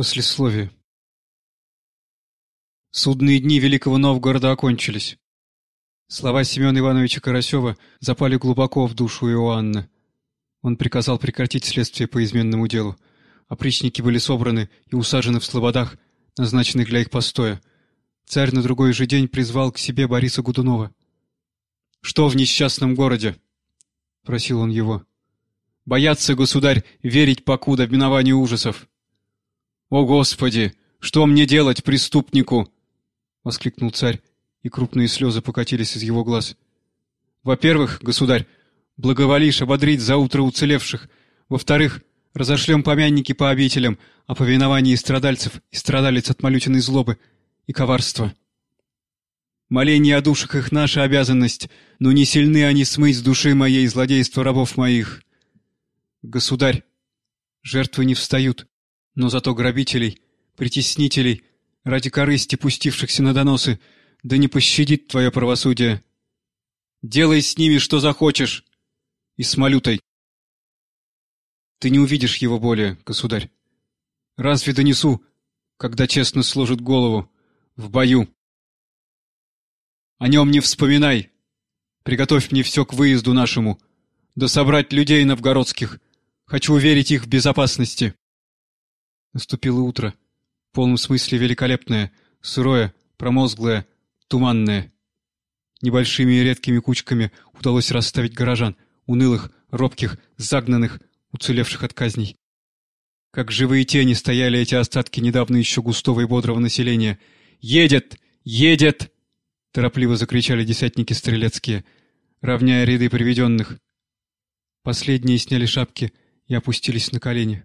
Послесловие. Судные дни Великого Новгорода окончились. Слова Семена Ивановича Карасева запали глубоко в душу Иоанна. Он приказал прекратить следствие по изменному делу. Опричники были собраны и усажены в слободах, назначенных для их постоя. Царь на другой же день призвал к себе Бориса Гудунова. «Что в несчастном городе?» — просил он его. «Боятся, государь, верить покуда в миновании ужасов». «О, Господи! Что мне делать, преступнику?» — воскликнул царь, и крупные слезы покатились из его глаз. «Во-первых, государь, благоволишь ободрить за утро уцелевших. Во-вторых, разошлем помянники по обителям о повиновании страдальцев и страдалец от малютиной злобы и коварства. Моление о душах их наша обязанность, но не сильны они смыть с души моей злодейство рабов моих. Государь, жертвы не встают, но зато грабителей, притеснителей, ради корысти пустившихся на доносы, да не пощадит твое правосудие. Делай с ними, что захочешь, и с малютой. Ты не увидишь его более, государь. Разве донесу, когда честно сложит голову, в бою? О нем не вспоминай. Приготовь мне все к выезду нашему. Да собрать людей новгородских. Хочу уверить их в безопасности. Наступило утро. В полном смысле великолепное, сырое, промозглое, туманное. Небольшими и редкими кучками удалось расставить горожан, унылых, робких, загнанных, уцелевших от казней. Как живые тени стояли эти остатки недавно еще густого и бодрого населения. «Едет! Едет!» Торопливо закричали десятники стрелецкие, равняя ряды приведенных. Последние сняли шапки и опустились на колени.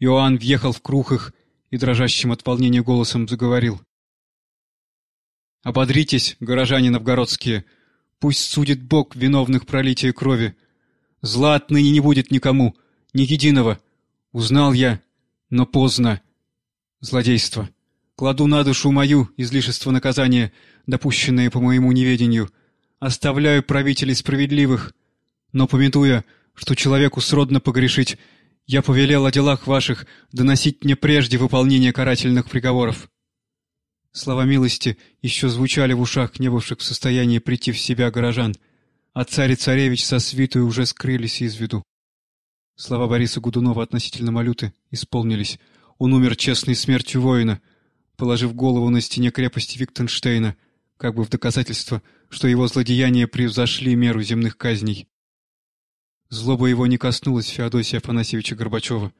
Иоанн въехал в круг их и дрожащим от волнения голосом заговорил. «Ободритесь, горожане новгородские, пусть судит Бог виновных пролития крови. Зла отныне не будет никому, ни единого. Узнал я, но поздно. Злодейство. Кладу на душу мою излишество наказания, допущенное по моему неведению. Оставляю правителей справедливых, но, пометуя, что человеку сродно погрешить, я повелел о делах ваших доносить мне прежде выполнения карательных приговоров. Слова милости еще звучали в ушах не бывших в состоянии прийти в себя горожан, а царь и царевич со свитой уже скрылись из виду. Слова Бориса Гудунова относительно Малюты исполнились. Он умер честной смертью воина, положив голову на стене крепости Виктенштейна, как бы в доказательство, что его злодеяния превзошли меру земных казней. Злоба его не коснулась Феодосия Афанасьевича Горбачева,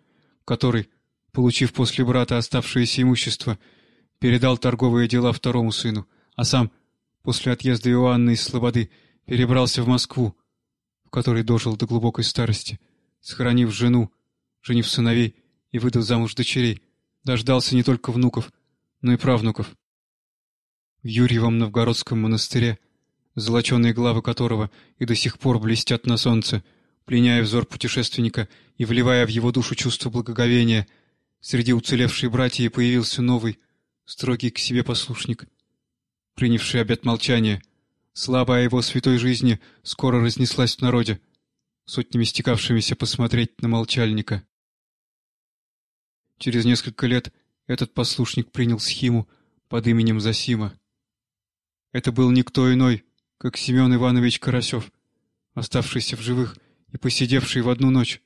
который, получив после брата оставшееся имущество, передал торговые дела второму сыну, а сам, после отъезда Иоанны из Слободы, перебрался в Москву, в которой дожил до глубокой старости, сохранив жену, женив сыновей и выдав замуж дочерей, дождался не только внуков, но и правнуков. В Юрьевом Новгородском монастыре, золоченые главы которого и до сих пор блестят на солнце, — пленяя взор путешественника и вливая в его душу чувство благоговения, среди уцелевшей братьев появился новый, строгий к себе послушник, принявший обет молчания. Слабая его святой жизни скоро разнеслась в народе, сотнями стекавшимися посмотреть на молчальника. Через несколько лет этот послушник принял схиму под именем Засима. Это был никто иной, как Семен Иванович Карасев, оставшийся в живых и посидевший в одну ночь,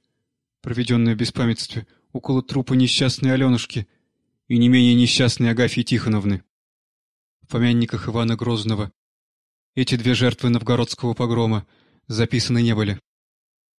проведенную в беспамятстве, около трупа несчастной Аленушки и не менее несчастной Агафьи Тихоновны. В помянниках Ивана Грозного эти две жертвы новгородского погрома записаны не были.